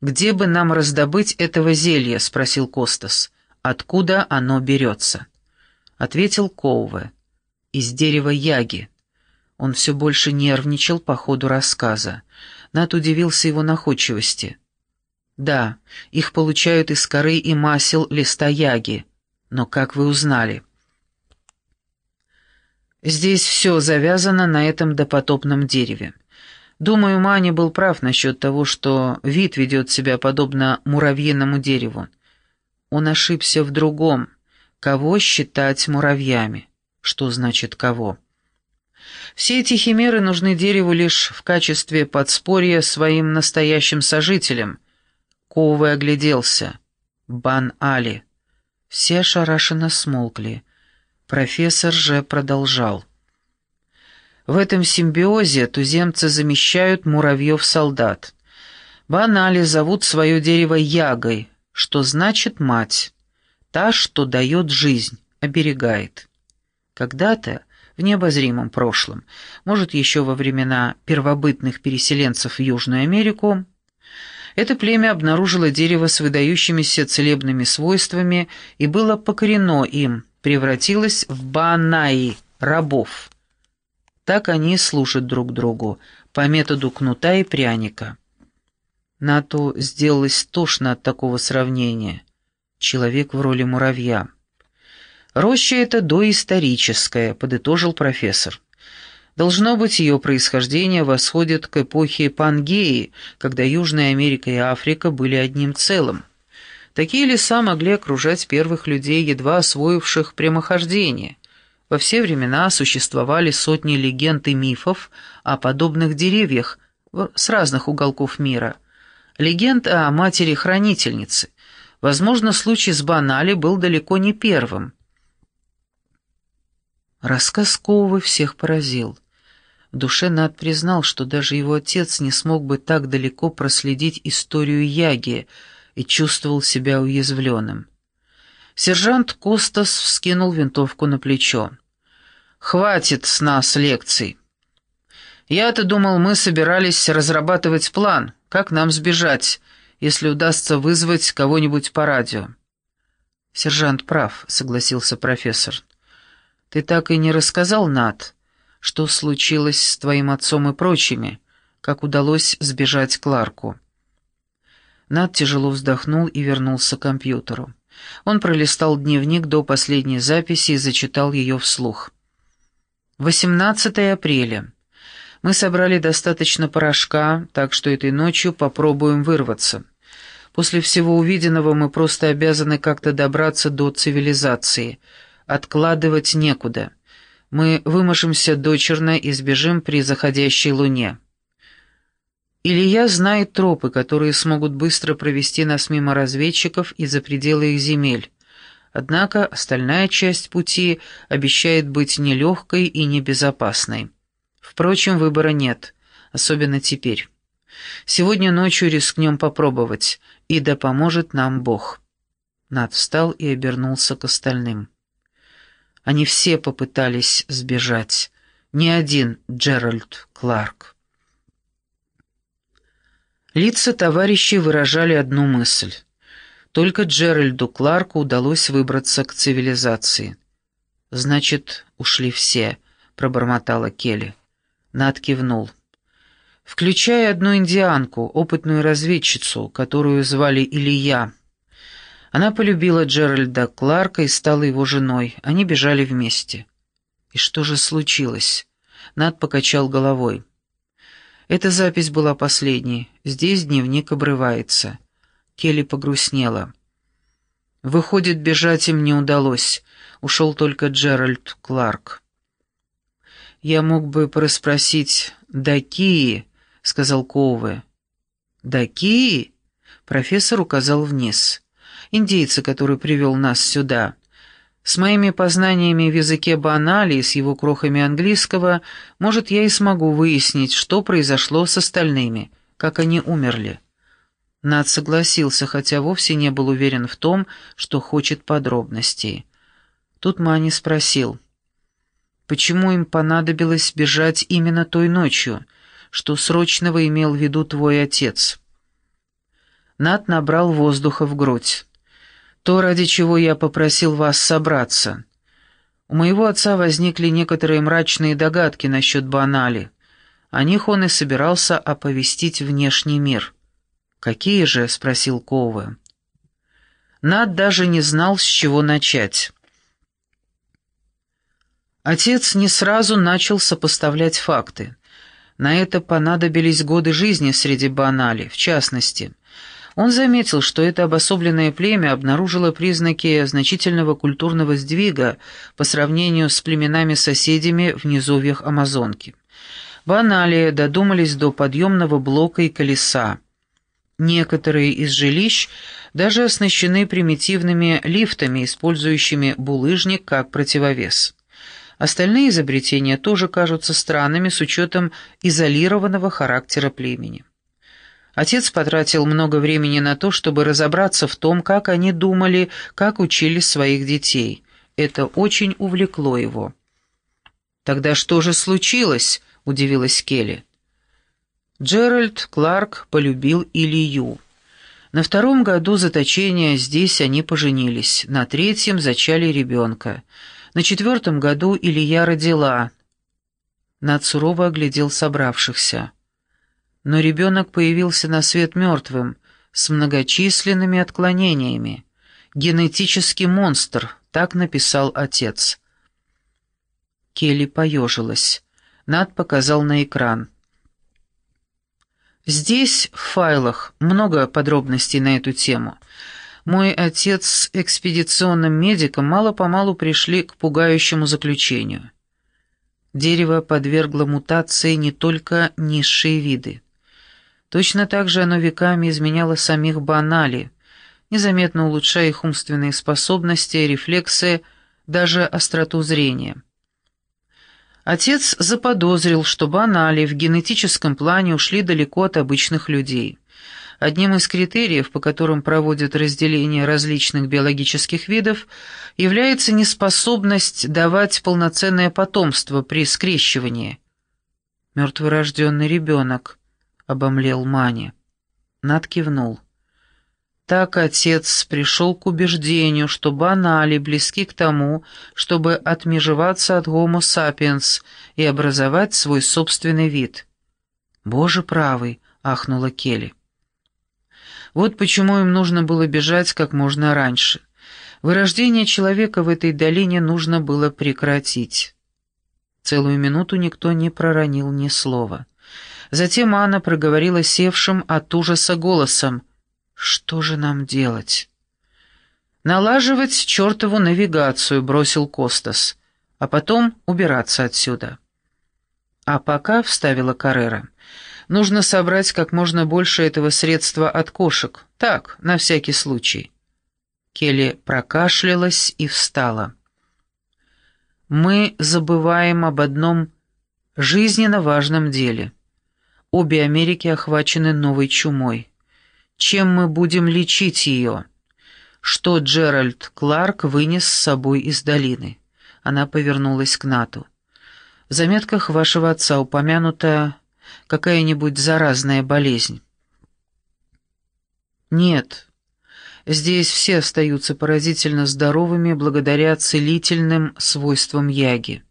«Где бы нам раздобыть этого зелья?» — спросил Костас. «Откуда оно берется?» Ответил Коуве. «Из дерева яги». Он все больше нервничал по ходу рассказа. Нат удивился его находчивости. «Да, их получают из коры и масел листа яги. Но как вы узнали?» «Здесь все завязано на этом допотопном дереве. Думаю, Мани был прав насчет того, что вид ведет себя подобно муравьиному дереву. Он ошибся в другом. Кого считать муравьями? Что значит «кого»?» Все эти химеры нужны дереву лишь в качестве подспорья своим настоящим сожителям. Ковы огляделся. Бан-Али. Все ошарашенно смолкли. Профессор же продолжал. В этом симбиозе туземцы замещают муравьев-солдат. Бан-Али зовут свое дерево ягой, что значит «мать». Та, что дает жизнь, оберегает. Когда-то в необозримом прошлом, может, еще во времена первобытных переселенцев в Южную Америку, это племя обнаружило дерево с выдающимися целебными свойствами и было покорено им, превратилось в банаи, рабов. Так они служат друг другу, по методу кнута и пряника. Нату сделалось тошно от такого сравнения. Человек в роли муравья. «Роща эта доисторическая», — подытожил профессор. Должно быть, ее происхождение восходит к эпохе Пангеи, когда Южная Америка и Африка были одним целым. Такие леса могли окружать первых людей, едва освоивших прямохождение. Во все времена существовали сотни легенд и мифов о подобных деревьях с разных уголков мира. Легенд о матери-хранительнице. Возможно, случай с Банали был далеко не первым. Рассказ Ковы всех поразил. В душе Над признал, что даже его отец не смог бы так далеко проследить историю Яги и чувствовал себя уязвленным. Сержант Костас вскинул винтовку на плечо. «Хватит с нас лекций. Я-то думал, мы собирались разрабатывать план, как нам сбежать, если удастся вызвать кого-нибудь по радио». «Сержант прав», — согласился профессор. Ты так и не рассказал, Над, что случилось с твоим отцом и прочими, как удалось сбежать Кларку». Над тяжело вздохнул и вернулся к компьютеру. Он пролистал дневник до последней записи и зачитал ее вслух. 18 апреля. Мы собрали достаточно порошка, так что этой ночью попробуем вырваться. После всего увиденного мы просто обязаны как-то добраться до цивилизации — Откладывать некуда. Мы выможемся дочерно и сбежим при заходящей луне. Илья знает тропы, которые смогут быстро провести нас мимо разведчиков и за пределы их земель. Однако остальная часть пути обещает быть нелегкой и небезопасной. Впрочем, выбора нет, особенно теперь. Сегодня ночью рискнем попробовать, и да поможет нам Бог. Над встал и обернулся к остальным. Они все попытались сбежать. Ни один Джеральд Кларк. Лица товарищей выражали одну мысль. Только Джеральду Кларку удалось выбраться к цивилизации. «Значит, ушли все», — пробормотала Келли. Над кивнул. «Включая одну индианку, опытную разведчицу, которую звали Илья». Она полюбила Джеральда Кларка и стала его женой. Они бежали вместе. И что же случилось? Над покачал головой. Эта запись была последней. Здесь дневник обрывается. Келли погрустнела. Выходит, бежать им не удалось. Ушел только Джеральд Кларк. «Я мог бы проспросить, Дакии?» — сказал Коуве. «Дакии?» — профессор указал вниз индейца, который привел нас сюда. С моими познаниями в языке банали и с его крохами английского, может, я и смогу выяснить, что произошло с остальными, как они умерли». Над согласился, хотя вовсе не был уверен в том, что хочет подробностей. Тут Мани спросил, почему им понадобилось бежать именно той ночью, что срочного имел в виду твой отец. Нат набрал воздуха в грудь. «То, ради чего я попросил вас собраться. У моего отца возникли некоторые мрачные догадки насчет Банали. О них он и собирался оповестить внешний мир». «Какие же?» — спросил Кова. Над даже не знал, с чего начать. Отец не сразу начал сопоставлять факты. На это понадобились годы жизни среди банали, в частности. Он заметил, что это обособленное племя обнаружило признаки значительного культурного сдвига по сравнению с племенами-соседями в низовьях Амазонки. Банали додумались до подъемного блока и колеса. Некоторые из жилищ даже оснащены примитивными лифтами, использующими булыжник как противовес. Остальные изобретения тоже кажутся странными с учетом изолированного характера племени. Отец потратил много времени на то, чтобы разобраться в том, как они думали, как учили своих детей. Это очень увлекло его. «Тогда что же случилось?» — удивилась Келли. Джеральд Кларк полюбил Илью. На втором году заточения здесь они поженились, на третьем зачали ребенка — на четвертом году Илья родила. Над сурово оглядел собравшихся. Но ребенок появился на свет мертвым, с многочисленными отклонениями. «Генетический монстр», — так написал отец. Келли поежилась. Над показал на экран. Здесь, в файлах, много подробностей на эту тему — мой отец с экспедиционным медиком мало-помалу пришли к пугающему заключению. Дерево подвергло мутации не только низшие виды. Точно так же оно веками изменяло самих банали, незаметно улучшая их умственные способности, рефлексы, даже остроту зрения. Отец заподозрил, что банали в генетическом плане ушли далеко от обычных людей. Одним из критериев, по которым проводят разделение различных биологических видов, является неспособность давать полноценное потомство при скрещивании. «Мертворожденный ребенок», — обомлел Мани. Над кивнул. Так отец пришел к убеждению, что банали близки к тому, чтобы отмежеваться от гомо sapiens и образовать свой собственный вид. «Боже правый!» — ахнула Келли. Вот почему им нужно было бежать как можно раньше. Вырождение человека в этой долине нужно было прекратить. Целую минуту никто не проронил ни слова. Затем Анна проговорила севшим от ужаса голосом. «Что же нам делать?» «Налаживать чертову навигацию», — бросил Костас, «а потом убираться отсюда». «А пока», — вставила Каррера, — Нужно собрать как можно больше этого средства от кошек. Так, на всякий случай». Келли прокашлялась и встала. «Мы забываем об одном жизненно важном деле. Обе Америки охвачены новой чумой. Чем мы будем лечить ее? Что Джеральд Кларк вынес с собой из долины?» Она повернулась к Нату. В заметках вашего отца упомянута какая-нибудь заразная болезнь. Нет, здесь все остаются поразительно здоровыми благодаря целительным свойствам яги.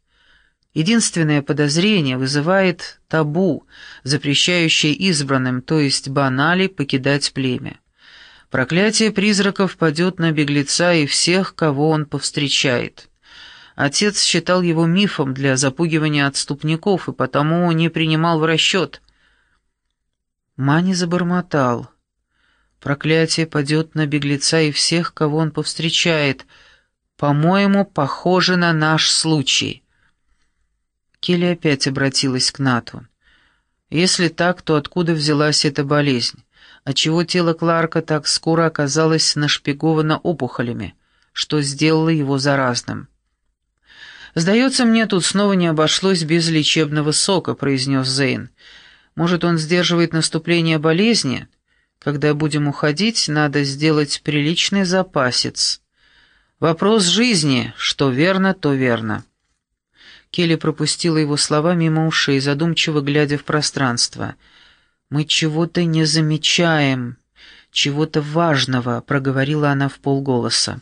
Единственное подозрение вызывает табу, запрещающее избранным, то есть банали, покидать племя. Проклятие призраков падет на беглеца и всех, кого он повстречает. Отец считал его мифом для запугивания отступников и потому не принимал в расчет. Мани забормотал. Проклятие падет на беглеца и всех, кого он повстречает. По-моему, похоже на наш случай. Келли опять обратилась к Нату. Если так, то откуда взялась эта болезнь? Отчего тело Кларка так скоро оказалось нашпиговано опухолями? Что сделало его заразным? «Сдается мне, тут снова не обошлось без лечебного сока», — произнес Зейн. «Может, он сдерживает наступление болезни? Когда будем уходить, надо сделать приличный запасец. Вопрос жизни, что верно, то верно». Келли пропустила его слова мимо ушей, задумчиво глядя в пространство. «Мы чего-то не замечаем. чего-то важного», — проговорила она в полголоса.